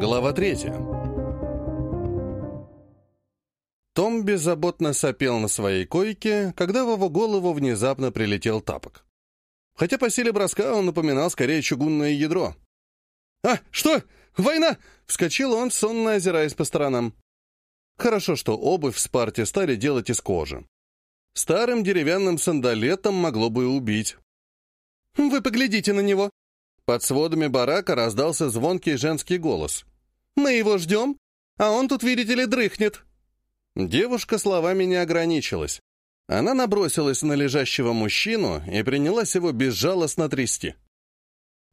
Глава третья. Том беззаботно сопел на своей койке, когда в его голову внезапно прилетел тапок. Хотя по силе броска он напоминал скорее чугунное ядро. «А, что? Война!» — вскочил он, сонно озираясь по сторонам. Хорошо, что обувь в спарте стали делать из кожи. Старым деревянным сандалетом могло бы убить. «Вы поглядите на него!» Под сводами барака раздался звонкий женский голос. «Мы его ждем, а он тут, видите ли, дрыхнет». Девушка словами не ограничилась. Она набросилась на лежащего мужчину и принялась его безжалостно трясти.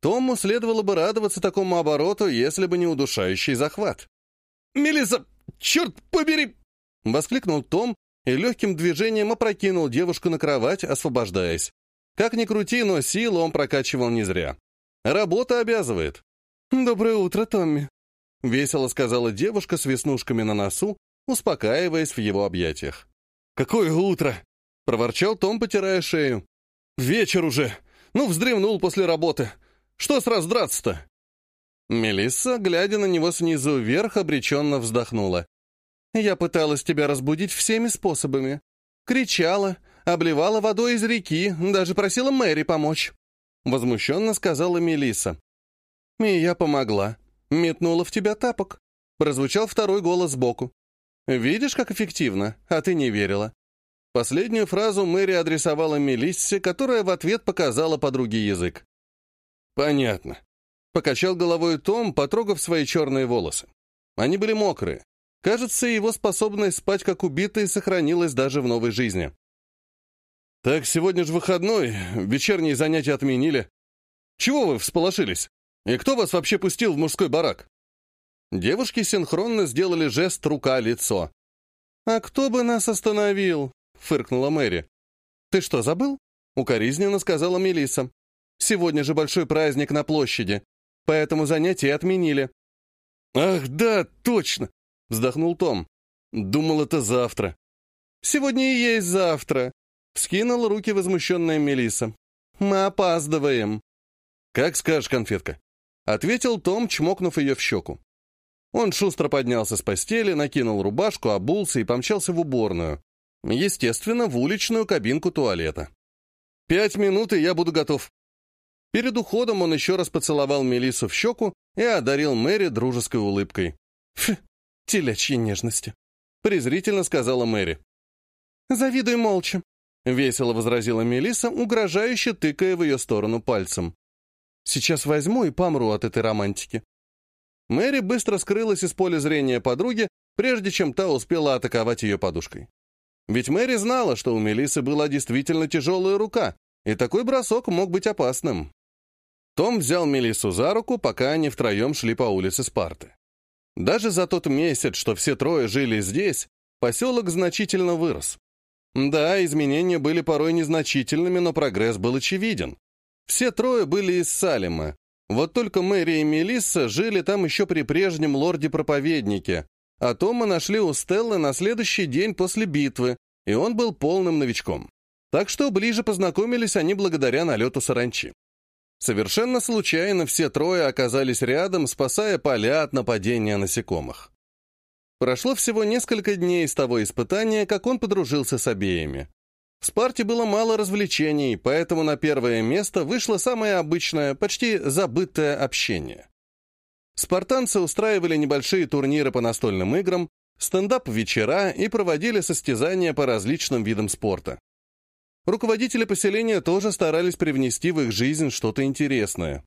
Тому следовало бы радоваться такому обороту, если бы не удушающий захват. «Мелисса, черт побери!» — воскликнул Том и легким движением опрокинул девушку на кровать, освобождаясь. Как ни крути, но силу он прокачивал не зря. Работа обязывает. «Доброе утро, Томми», — весело сказала девушка с веснушками на носу, успокаиваясь в его объятиях. «Какое утро!» — проворчал Том, потирая шею. «Вечер уже! Ну, вздремнул после работы. Что сразу драться-то?» Мелисса, глядя на него снизу вверх, обреченно вздохнула. «Я пыталась тебя разбудить всеми способами. Кричала, обливала водой из реки, даже просила Мэри помочь. Возмущенно сказала Мелиса. И я помогла. Метнула в тебя тапок. Прозвучал второй голос сбоку. Видишь, как эффективно, а ты не верила. Последнюю фразу Мэри адресовала Мелиссе, которая в ответ показала подруге язык. «Понятно», — покачал головой Том, потрогав свои черные волосы. Они были мокрые. Кажется, его способность спать как убитый сохранилась даже в новой жизни. «Так сегодня же выходной, вечерние занятия отменили. Чего вы всполошились? И кто вас вообще пустил в мужской барак?» Девушки синхронно сделали жест рука-лицо. «А кто бы нас остановил?» — фыркнула Мэри. «Ты что, забыл?» — укоризненно сказала Мелиса. «Сегодня же большой праздник на площади, поэтому занятия отменили». «Ах, да, точно!» — вздохнул Том. «Думал, это завтра». «Сегодня и есть завтра», Вскинул руки возмущенная Мелиса. «Мы опаздываем». «Как скажешь, конфетка», — ответил Том, чмокнув ее в щеку. Он шустро поднялся с постели, накинул рубашку, обулся и помчался в уборную. Естественно, в уличную кабинку туалета. «Пять минут, и я буду готов». Перед уходом он еще раз поцеловал Мелису в щеку и одарил Мэри дружеской улыбкой. «Фу, телячьи нежности», — презрительно сказала Мэри. «Завидуй молча», — весело возразила Мелиса, угрожающе тыкая в ее сторону пальцем. «Сейчас возьму и помру от этой романтики». Мэри быстро скрылась из поля зрения подруги, прежде чем та успела атаковать ее подушкой. Ведь Мэри знала, что у Мелисы была действительно тяжелая рука, и такой бросок мог быть опасным. Том взял Мелису за руку, пока они втроем шли по улице Спарты. Даже за тот месяц, что все трое жили здесь, поселок значительно вырос. Да, изменения были порой незначительными, но прогресс был очевиден. Все трое были из Салема. Вот только Мэри и Мелисса жили там еще при прежнем лорде-проповеднике, а Тома нашли у Стеллы на следующий день после битвы, и он был полным новичком. Так что ближе познакомились они благодаря налету саранчи. Совершенно случайно все трое оказались рядом, спасая поля от нападения насекомых. Прошло всего несколько дней с того испытания, как он подружился с обеими. В Спарте было мало развлечений, поэтому на первое место вышло самое обычное, почти забытое общение. Спартанцы устраивали небольшие турниры по настольным играм, стендап-вечера и проводили состязания по различным видам спорта. Руководители поселения тоже старались привнести в их жизнь что-то интересное.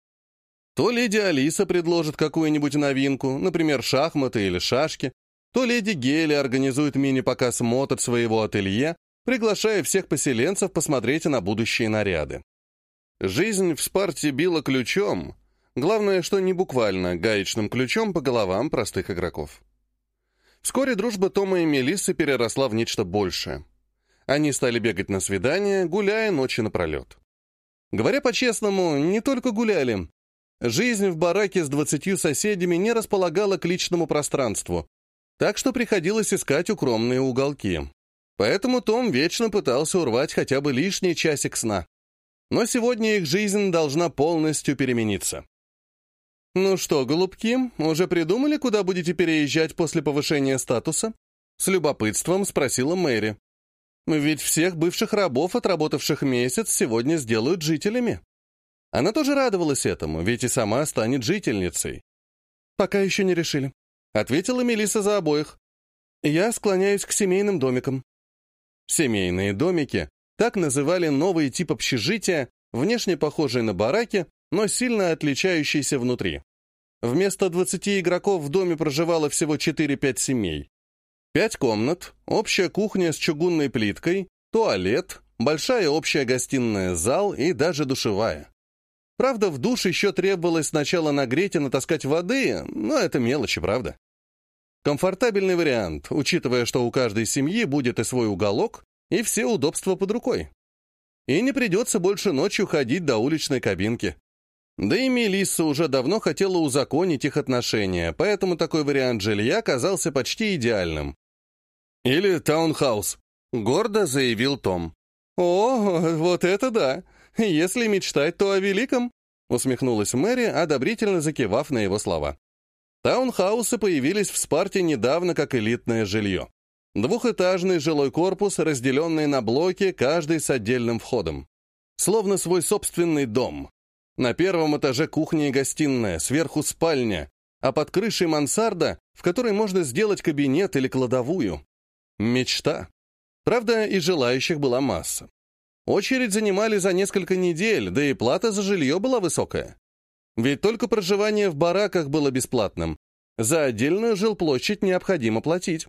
То леди Алиса предложит какую-нибудь новинку, например, шахматы или шашки, то леди Гели организует мини-показ мод от своего ателье, приглашая всех поселенцев посмотреть на будущие наряды. Жизнь в Спарте била ключом, главное, что не буквально, гаечным ключом по головам простых игроков. Вскоре дружба Тома и Мелиссы переросла в нечто большее. Они стали бегать на свидания, гуляя ночи напролет. Говоря по-честному, не только гуляли. Жизнь в бараке с двадцатью соседями не располагала к личному пространству, так что приходилось искать укромные уголки. Поэтому Том вечно пытался урвать хотя бы лишний часик сна. Но сегодня их жизнь должна полностью перемениться. «Ну что, голубки, уже придумали, куда будете переезжать после повышения статуса?» С любопытством спросила Мэри. «Ведь всех бывших рабов, отработавших месяц, сегодня сделают жителями». Она тоже радовалась этому, ведь и сама станет жительницей. «Пока еще не решили», — ответила Мелиса за обоих. «Я склоняюсь к семейным домикам». Семейные домики — так называли новый тип общежития, внешне похожий на бараки, но сильно отличающийся внутри. Вместо 20 игроков в доме проживало всего 4-5 семей. Пять комнат, общая кухня с чугунной плиткой, туалет, большая общая гостиная, зал и даже душевая. Правда, в душ еще требовалось сначала нагреть и натаскать воды, но это мелочи, правда? Комфортабельный вариант, учитывая, что у каждой семьи будет и свой уголок, и все удобства под рукой. И не придется больше ночью ходить до уличной кабинки. Да и Мелисса уже давно хотела узаконить их отношения, поэтому такой вариант жилья казался почти идеальным. «Или таунхаус», — гордо заявил Том. «О, вот это да! Если мечтать, то о великом!» — усмехнулась Мэри, одобрительно закивав на его слова. Таунхаусы появились в Спарте недавно как элитное жилье. Двухэтажный жилой корпус, разделенный на блоки, каждый с отдельным входом. Словно свой собственный дом. На первом этаже кухня и гостиная, сверху спальня, а под крышей мансарда, в которой можно сделать кабинет или кладовую. Мечта. Правда, и желающих была масса. Очередь занимали за несколько недель, да и плата за жилье была высокая. Ведь только проживание в бараках было бесплатным. За отдельную жилплощадь необходимо платить.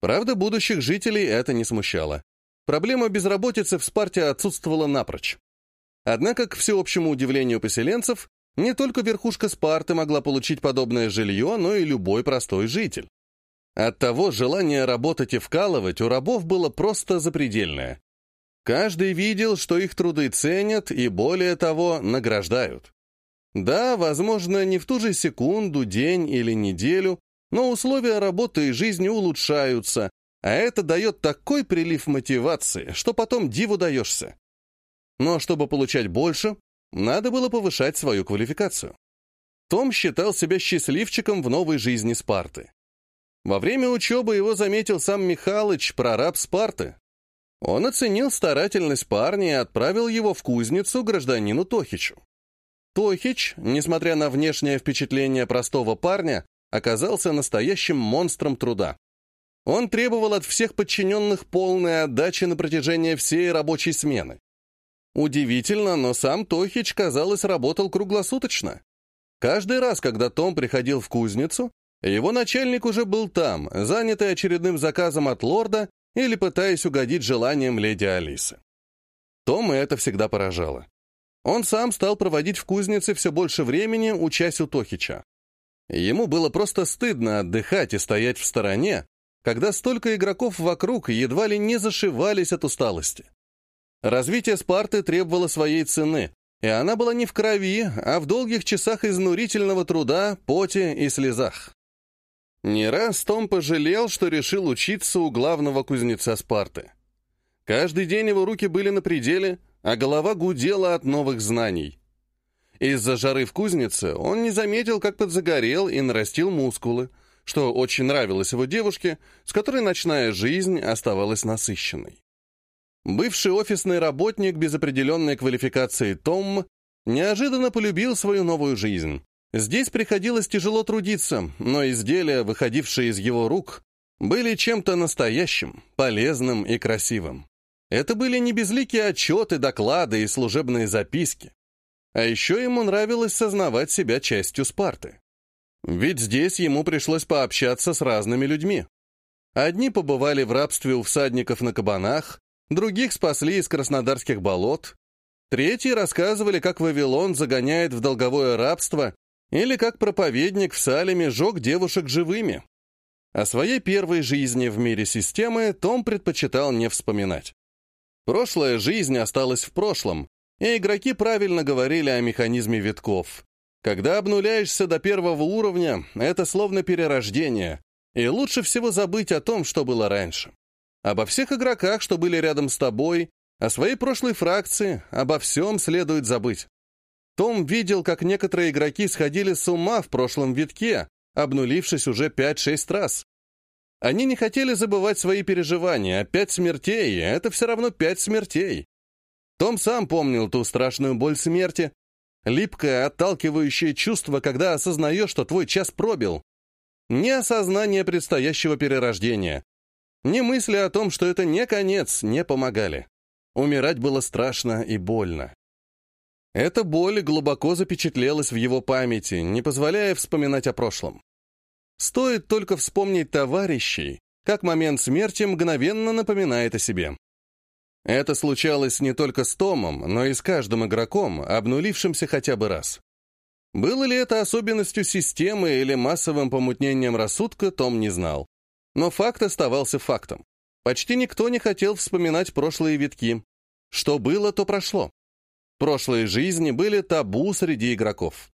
Правда, будущих жителей это не смущало. Проблема безработицы в Спарте отсутствовала напрочь. Однако, к всеобщему удивлению поселенцев, не только верхушка Спарты могла получить подобное жилье, но и любой простой житель. Оттого желание работать и вкалывать у рабов было просто запредельное. Каждый видел, что их труды ценят и, более того, награждают. Да, возможно, не в ту же секунду, день или неделю, но условия работы и жизни улучшаются, а это дает такой прилив мотивации, что потом диву даешься. Но чтобы получать больше, надо было повышать свою квалификацию. Том считал себя счастливчиком в новой жизни Спарты. Во время учебы его заметил сам Михалыч, прораб Спарты. Он оценил старательность парня и отправил его в кузницу гражданину Тохичу. Тохич, несмотря на внешнее впечатление простого парня, оказался настоящим монстром труда. Он требовал от всех подчиненных полной отдачи на протяжении всей рабочей смены. Удивительно, но сам Тохич, казалось, работал круглосуточно. Каждый раз, когда Том приходил в кузницу, его начальник уже был там, занятый очередным заказом от лорда или пытаясь угодить желаниям леди Алисы. Тома это всегда поражало. Он сам стал проводить в кузнице все больше времени, учась у Тохича. Ему было просто стыдно отдыхать и стоять в стороне, когда столько игроков вокруг едва ли не зашивались от усталости. Развитие Спарты требовало своей цены, и она была не в крови, а в долгих часах изнурительного труда, поте и слезах. Не раз Том пожалел, что решил учиться у главного кузнеца Спарты. Каждый день его руки были на пределе, а голова гудела от новых знаний. Из-за жары в кузнице он не заметил, как подзагорел и нарастил мускулы, что очень нравилось его девушке, с которой ночная жизнь оставалась насыщенной. Бывший офисный работник без определенной квалификации Том неожиданно полюбил свою новую жизнь. Здесь приходилось тяжело трудиться, но изделия, выходившие из его рук, были чем-то настоящим, полезным и красивым. Это были не безликие отчеты, доклады и служебные записки. А еще ему нравилось сознавать себя частью Спарты. Ведь здесь ему пришлось пообщаться с разными людьми. Одни побывали в рабстве у всадников на кабанах, других спасли из краснодарских болот, третьи рассказывали, как Вавилон загоняет в долговое рабство или как проповедник в Салеме жег девушек живыми. О своей первой жизни в мире системы Том предпочитал не вспоминать. Прошлая жизнь осталась в прошлом, и игроки правильно говорили о механизме витков. Когда обнуляешься до первого уровня, это словно перерождение, и лучше всего забыть о том, что было раньше. Обо всех игроках, что были рядом с тобой, о своей прошлой фракции, обо всем следует забыть. Том видел, как некоторые игроки сходили с ума в прошлом витке, обнулившись уже 5-6 раз. Они не хотели забывать свои переживания, а пять смертей — это все равно пять смертей. Том сам помнил ту страшную боль смерти, липкое, отталкивающее чувство, когда осознаешь, что твой час пробил. Не осознание предстоящего перерождения, ни мысли о том, что это не конец, не помогали. Умирать было страшно и больно. Эта боль глубоко запечатлелась в его памяти, не позволяя вспоминать о прошлом. Стоит только вспомнить товарищей, как момент смерти мгновенно напоминает о себе. Это случалось не только с Томом, но и с каждым игроком, обнулившимся хотя бы раз. Было ли это особенностью системы или массовым помутнением рассудка, Том не знал. Но факт оставался фактом. Почти никто не хотел вспоминать прошлые витки. Что было, то прошло. Прошлые жизни были табу среди игроков.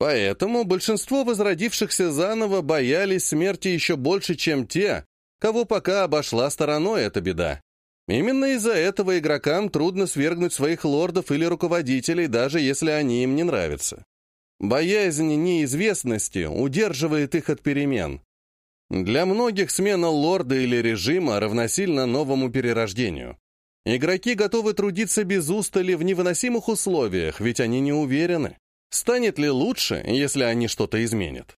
Поэтому большинство возродившихся заново боялись смерти еще больше, чем те, кого пока обошла стороной эта беда. Именно из-за этого игрокам трудно свергнуть своих лордов или руководителей, даже если они им не нравятся. Боязнь неизвестности удерживает их от перемен. Для многих смена лорда или режима равносильно новому перерождению. Игроки готовы трудиться без устали в невыносимых условиях, ведь они не уверены. Станет ли лучше, если они что-то изменят?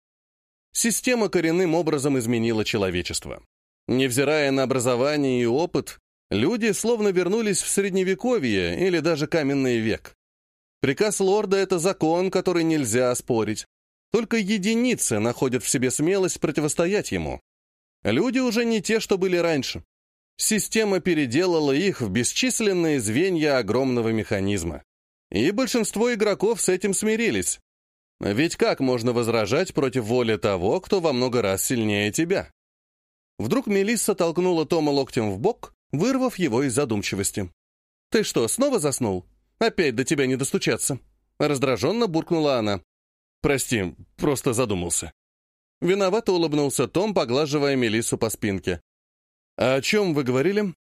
Система коренным образом изменила человечество. Невзирая на образование и опыт, люди словно вернулись в Средневековье или даже каменный век. Приказ лорда — это закон, который нельзя оспорить. Только единицы находят в себе смелость противостоять ему. Люди уже не те, что были раньше. Система переделала их в бесчисленные звенья огромного механизма. И большинство игроков с этим смирились. Ведь как можно возражать против воли того, кто во много раз сильнее тебя? Вдруг Мелисса толкнула Тома локтем в бок, вырвав его из задумчивости. «Ты что, снова заснул? Опять до тебя не достучаться?» Раздраженно буркнула она. «Прости, просто задумался». Виновато улыбнулся Том, поглаживая Мелиссу по спинке. «А о чем вы говорили?»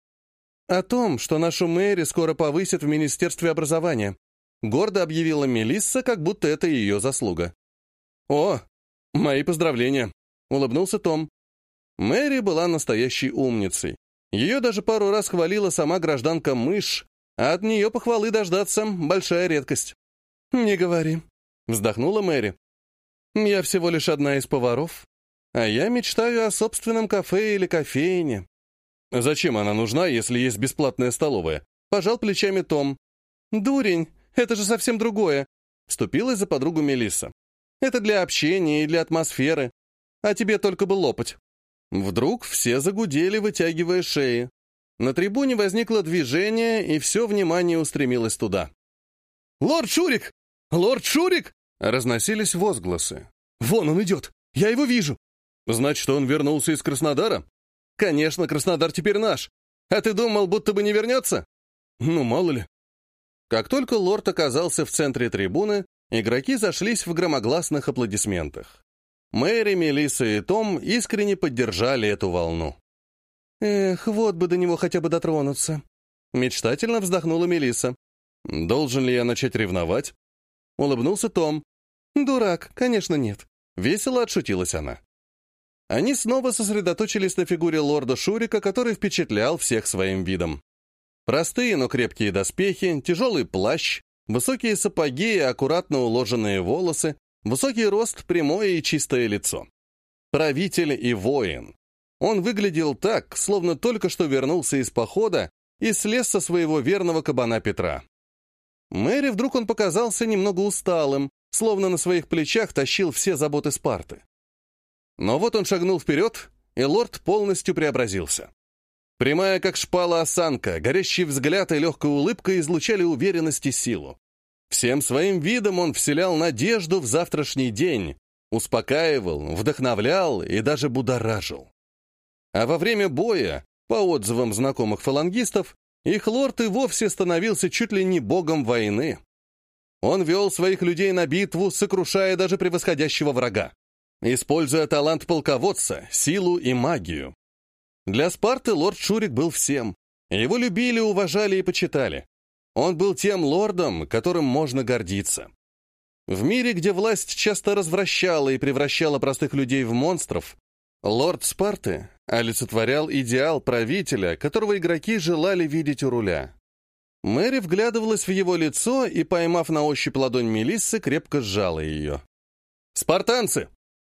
«О том, что нашу Мэри скоро повысят в Министерстве образования. Гордо объявила Мелисса, как будто это ее заслуга. «О, мои поздравления!» — улыбнулся Том. Мэри была настоящей умницей. Ее даже пару раз хвалила сама гражданка Мышь, а от нее похвалы дождаться — большая редкость. «Не говори», — вздохнула Мэри. «Я всего лишь одна из поваров, а я мечтаю о собственном кафе или кофейне». «Зачем она нужна, если есть бесплатная столовая?» — пожал плечами Том. «Дурень, это же совсем другое!» Вступилась за подругу Мелисса. «Это для общения и для атмосферы. А тебе только бы лопать». Вдруг все загудели, вытягивая шеи. На трибуне возникло движение, и все внимание устремилось туда. «Лорд Шурик! Лорд Шурик!» Разносились возгласы. «Вон он идет! Я его вижу!» «Значит, он вернулся из Краснодара?» «Конечно, Краснодар теперь наш. А ты думал, будто бы не вернется?» «Ну, мало ли. Как только лорд оказался в центре трибуны, игроки зашлись в громогласных аплодисментах. Мэри, Мелисса и Том искренне поддержали эту волну. «Эх, вот бы до него хотя бы дотронуться!» Мечтательно вздохнула Мелисса. «Должен ли я начать ревновать?» Улыбнулся Том. «Дурак, конечно, нет». Весело отшутилась она. Они снова сосредоточились на фигуре лорда Шурика, который впечатлял всех своим видом. Простые, но крепкие доспехи, тяжелый плащ, высокие сапоги и аккуратно уложенные волосы, высокий рост, прямое и чистое лицо. Правитель и воин. Он выглядел так, словно только что вернулся из похода и слез со своего верного кабана Петра. Мэри вдруг он показался немного усталым, словно на своих плечах тащил все заботы Спарты. Но вот он шагнул вперед, и лорд полностью преобразился. Прямая, как шпала осанка, горящий взгляд и легкая улыбка излучали уверенность и силу. Всем своим видом он вселял надежду в завтрашний день, успокаивал, вдохновлял и даже будоражил. А во время боя, по отзывам знакомых фалангистов, их лорд и вовсе становился чуть ли не богом войны. Он вел своих людей на битву, сокрушая даже превосходящего врага, используя талант полководца, силу и магию. Для Спарты лорд Шурик был всем. Его любили, уважали и почитали. Он был тем лордом, которым можно гордиться. В мире, где власть часто развращала и превращала простых людей в монстров, лорд Спарты олицетворял идеал правителя, которого игроки желали видеть у руля. Мэри вглядывалась в его лицо и, поймав на ощупь ладонь Мелиссы, крепко сжала ее. «Спартанцы!»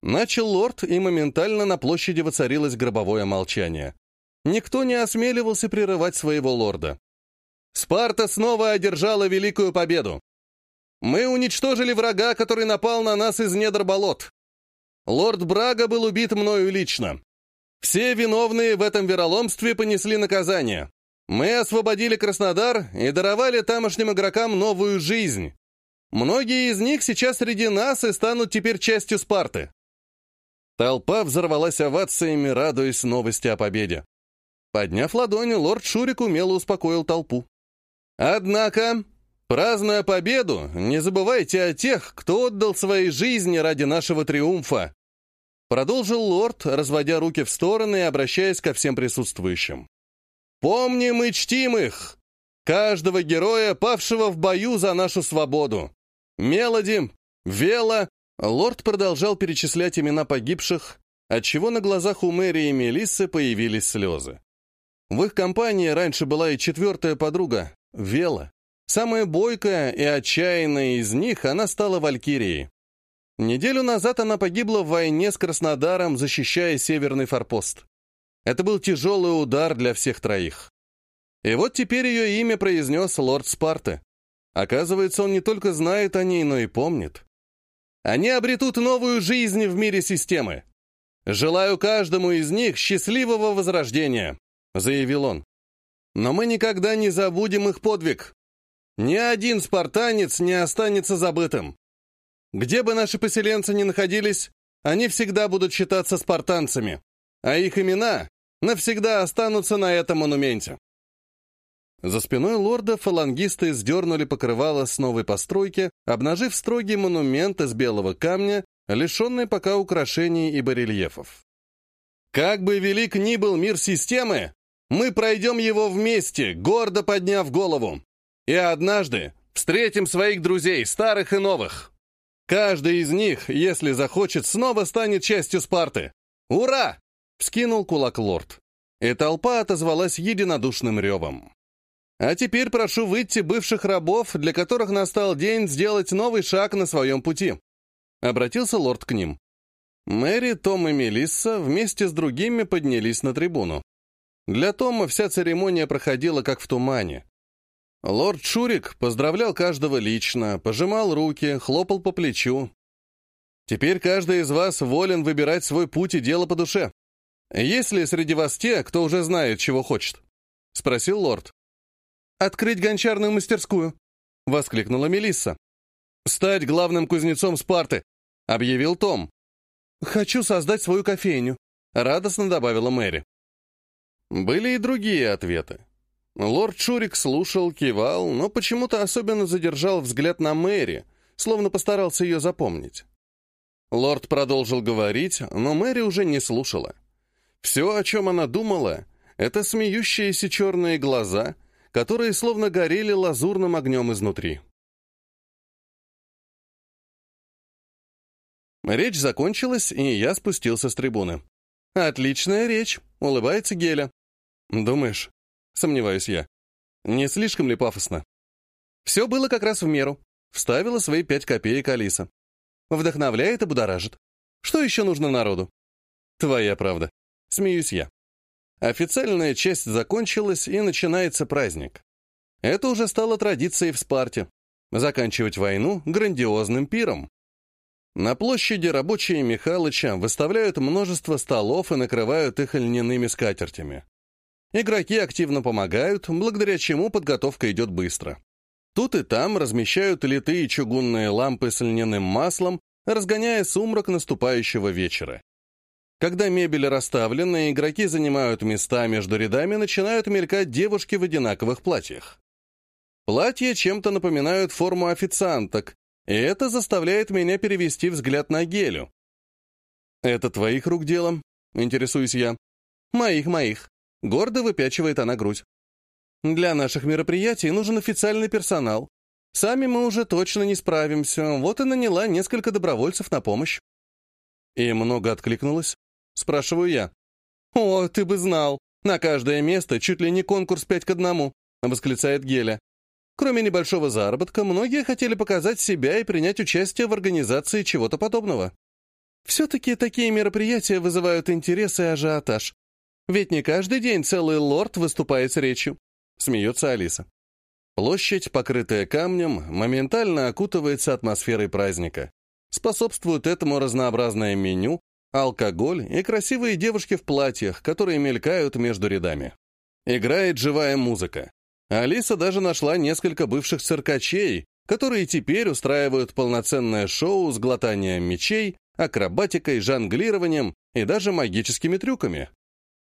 Начал лорд, и моментально на площади воцарилось гробовое молчание. Никто не осмеливался прерывать своего лорда. Спарта снова одержала великую победу. Мы уничтожили врага, который напал на нас из недр болот. Лорд Брага был убит мною лично. Все виновные в этом вероломстве понесли наказание. Мы освободили Краснодар и даровали тамошним игрокам новую жизнь. Многие из них сейчас среди нас и станут теперь частью Спарты. Толпа взорвалась овациями, радуясь новости о победе. Подняв ладони, лорд Шурик умело успокоил толпу. «Однако, празднуя победу, не забывайте о тех, кто отдал свои жизни ради нашего триумфа», продолжил лорд, разводя руки в стороны и обращаясь ко всем присутствующим. «Помним и чтим их! Каждого героя, павшего в бою за нашу свободу! Мелоди, Вела, Лорд продолжал перечислять имена погибших, отчего на глазах у Мэри и Мелиссы появились слезы. В их компании раньше была и четвертая подруга, Вела. Самая бойкая и отчаянная из них, она стала Валькирией. Неделю назад она погибла в войне с Краснодаром, защищая северный форпост. Это был тяжелый удар для всех троих. И вот теперь ее имя произнес лорд Спарты. Оказывается, он не только знает о ней, но и помнит. Они обретут новую жизнь в мире системы. Желаю каждому из них счастливого возрождения», — заявил он. «Но мы никогда не забудем их подвиг. Ни один спартанец не останется забытым. Где бы наши поселенцы ни находились, они всегда будут считаться спартанцами, а их имена навсегда останутся на этом монументе». За спиной лорда фалангисты сдернули покрывало с новой постройки, обнажив строгий монумент из белого камня, лишенный пока украшений и барельефов. «Как бы велик ни был мир системы, мы пройдем его вместе, гордо подняв голову. И однажды встретим своих друзей, старых и новых. Каждый из них, если захочет, снова станет частью Спарты. Ура!» — вскинул кулак лорд. И толпа отозвалась единодушным ревом. А теперь прошу выйти бывших рабов, для которых настал день сделать новый шаг на своем пути. Обратился лорд к ним. Мэри, Том и Мелисса вместе с другими поднялись на трибуну. Для Тома вся церемония проходила как в тумане. Лорд Шурик поздравлял каждого лично, пожимал руки, хлопал по плечу. Теперь каждый из вас волен выбирать свой путь и дело по душе. Есть ли среди вас те, кто уже знает, чего хочет? Спросил лорд. «Открыть гончарную мастерскую!» — воскликнула Мелисса. «Стать главным кузнецом Спарты!» — объявил Том. «Хочу создать свою кофейню», — радостно добавила Мэри. Были и другие ответы. Лорд Шурик слушал, кивал, но почему-то особенно задержал взгляд на Мэри, словно постарался ее запомнить. Лорд продолжил говорить, но Мэри уже не слушала. Все, о чем она думала, — это смеющиеся черные глаза которые словно горели лазурным огнем изнутри. Речь закончилась, и я спустился с трибуны. «Отличная речь», — улыбается Геля. «Думаешь?» — сомневаюсь я. «Не слишком ли пафосно?» «Все было как раз в меру», — вставила свои пять копеек Алиса. «Вдохновляет и будоражит. Что еще нужно народу?» «Твоя правда», — смеюсь я. Официальная часть закончилась, и начинается праздник. Это уже стало традицией в Спарте. Заканчивать войну грандиозным пиром. На площади рабочие Михалыча выставляют множество столов и накрывают их льняными скатертями. Игроки активно помогают, благодаря чему подготовка идет быстро. Тут и там размещают литые чугунные лампы с льняным маслом, разгоняя сумрак наступающего вечера. Когда мебель расставлена, игроки занимают места между рядами, начинают мелькать девушки в одинаковых платьях. Платья чем-то напоминают форму официанток, и это заставляет меня перевести взгляд на Гелю. «Это твоих рук дело?» — интересуюсь я. «Моих, моих». Гордо выпячивает она грудь. «Для наших мероприятий нужен официальный персонал. Сами мы уже точно не справимся, вот и наняла несколько добровольцев на помощь. И много откликнулось? Спрашиваю я. «О, ты бы знал! На каждое место чуть ли не конкурс пять к одному», — восклицает Геля. Кроме небольшого заработка, многие хотели показать себя и принять участие в организации чего-то подобного. Все-таки такие мероприятия вызывают интерес и ажиотаж. Ведь не каждый день целый лорд выступает с речью. Смеется Алиса. Площадь, покрытая камнем, моментально окутывается атмосферой праздника. Способствует этому разнообразное меню, алкоголь и красивые девушки в платьях, которые мелькают между рядами. Играет живая музыка. Алиса даже нашла несколько бывших циркачей, которые теперь устраивают полноценное шоу с глотанием мечей, акробатикой, жонглированием и даже магическими трюками.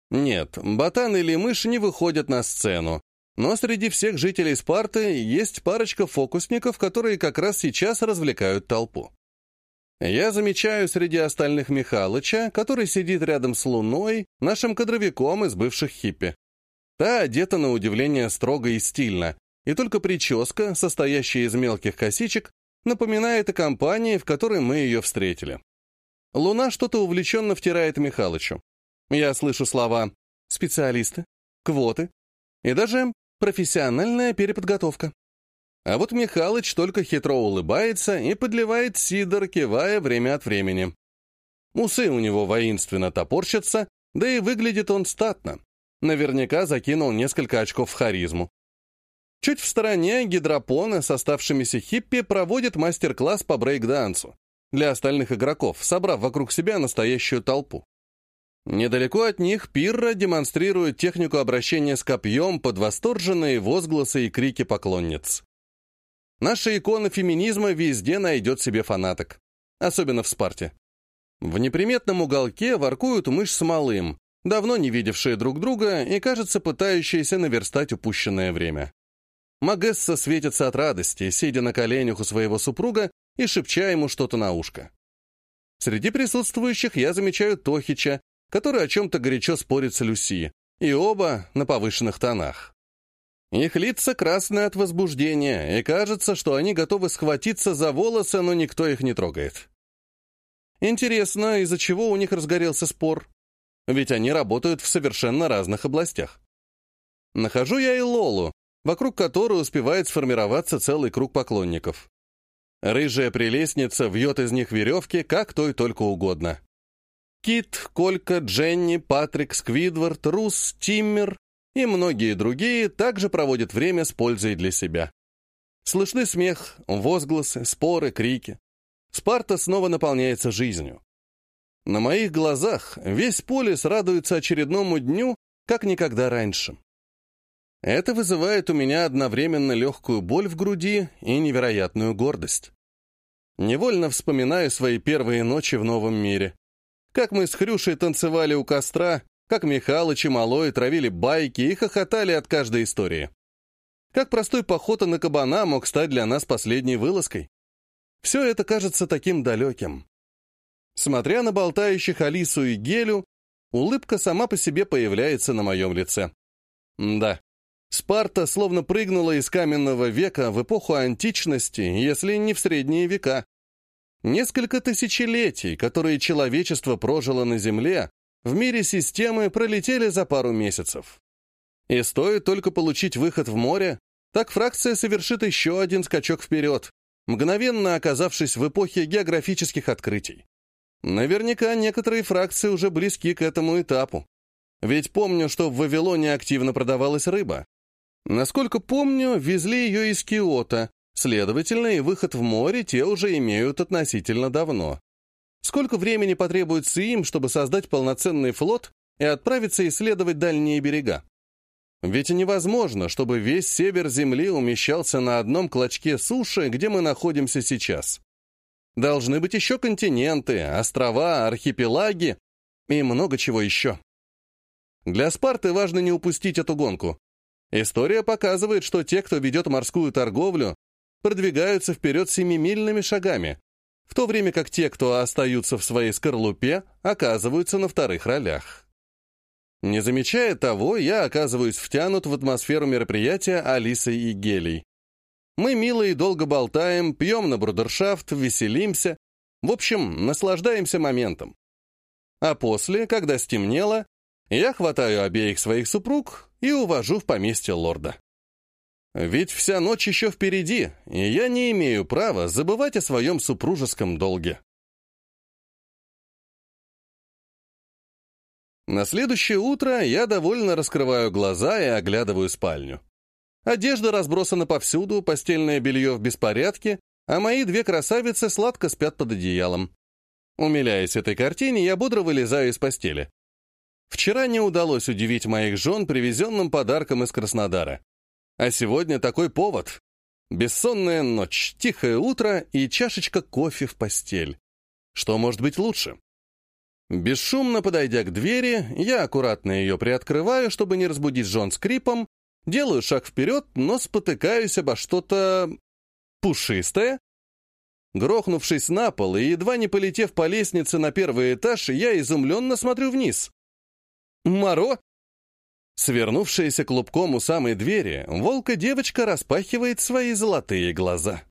Нет, ботан или мышь не выходят на сцену, но среди всех жителей Спарты есть парочка фокусников, которые как раз сейчас развлекают толпу. Я замечаю среди остальных Михалыча, который сидит рядом с Луной, нашим кадровиком из бывших хиппи. Та одета на удивление строго и стильно, и только прическа, состоящая из мелких косичек, напоминает о компании, в которой мы ее встретили. Луна что-то увлеченно втирает Михалычу. Я слышу слова «специалисты», «квоты» и даже «профессиональная переподготовка». А вот Михалыч только хитро улыбается и подливает сидор, кивая время от времени. Усы у него воинственно топорщатся, да и выглядит он статно. Наверняка закинул несколько очков в харизму. Чуть в стороне гидропоны с оставшимися хиппи проводят мастер-класс по брейк-дансу для остальных игроков, собрав вокруг себя настоящую толпу. Недалеко от них Пирра демонстрирует технику обращения с копьем под восторженные возгласы и крики поклонниц. Наша икона феминизма везде найдет себе фанаток, особенно в Спарте. В неприметном уголке воркуют мышь с малым, давно не видевшие друг друга и, кажется, пытающиеся наверстать упущенное время. Магесса светится от радости, сидя на коленях у своего супруга и шепча ему что-то на ушко. Среди присутствующих я замечаю Тохича, который о чем-то горячо спорит с Люси, и оба на повышенных тонах. Их лица красны от возбуждения, и кажется, что они готовы схватиться за волосы, но никто их не трогает. Интересно, из-за чего у них разгорелся спор? ведь они работают в совершенно разных областях. Нахожу я и Лолу, вокруг которой успевает сформироваться целый круг поклонников. Рыжая прелестница вьет из них веревки, как той только угодно. Кит, Колька, Дженни, Патрик, Сквидвард, Рус, Тиммер и многие другие также проводят время с пользой для себя. Слышны смех, возгласы, споры, крики. Спарта снова наполняется жизнью. На моих глазах весь полис радуется очередному дню, как никогда раньше. Это вызывает у меня одновременно легкую боль в груди и невероятную гордость. Невольно вспоминаю свои первые ночи в новом мире. Как мы с Хрюшей танцевали у костра, как Михалыч и Малой травили байки и хохотали от каждой истории. Как простой поход на кабана мог стать для нас последней вылазкой. Все это кажется таким далеким. Смотря на болтающих Алису и Гелю, улыбка сама по себе появляется на моем лице. Да, Спарта словно прыгнула из каменного века в эпоху античности, если не в средние века. Несколько тысячелетий, которые человечество прожило на Земле, в мире системы пролетели за пару месяцев. И стоит только получить выход в море, так фракция совершит еще один скачок вперед, мгновенно оказавшись в эпохе географических открытий. Наверняка некоторые фракции уже близки к этому этапу. Ведь помню, что в Вавилоне активно продавалась рыба. Насколько помню, везли ее из Киота, следовательно, и выход в море те уже имеют относительно давно. Сколько времени потребуется им, чтобы создать полноценный флот и отправиться исследовать дальние берега? Ведь невозможно, чтобы весь север Земли умещался на одном клочке суши, где мы находимся сейчас. Должны быть еще континенты, острова, архипелаги и много чего еще. Для Спарты важно не упустить эту гонку. История показывает, что те, кто ведет морскую торговлю, продвигаются вперед семимильными шагами, в то время как те, кто остаются в своей скорлупе, оказываются на вторых ролях. Не замечая того, я оказываюсь втянут в атмосферу мероприятия Алисы и Гелий. Мы мило и долго болтаем, пьем на брудершафт, веселимся. В общем, наслаждаемся моментом. А после, когда стемнело, я хватаю обеих своих супруг и увожу в поместье лорда. Ведь вся ночь еще впереди, и я не имею права забывать о своем супружеском долге. На следующее утро я довольно раскрываю глаза и оглядываю спальню. Одежда разбросана повсюду, постельное белье в беспорядке, а мои две красавицы сладко спят под одеялом. Умиляясь этой картине, я бодро вылезаю из постели. Вчера не удалось удивить моих жен привезенным подарком из Краснодара. А сегодня такой повод. Бессонная ночь, тихое утро и чашечка кофе в постель. Что может быть лучше? Бесшумно подойдя к двери, я аккуратно ее приоткрываю, чтобы не разбудить жен скрипом, делаю шаг вперед, но спотыкаюсь обо что-то... пушистое. Грохнувшись на пол и едва не полетев по лестнице на первый этаж, я изумленно смотрю вниз. «Моро?» Свернувшаяся клубком у самой двери, волка-девочка распахивает свои золотые глаза.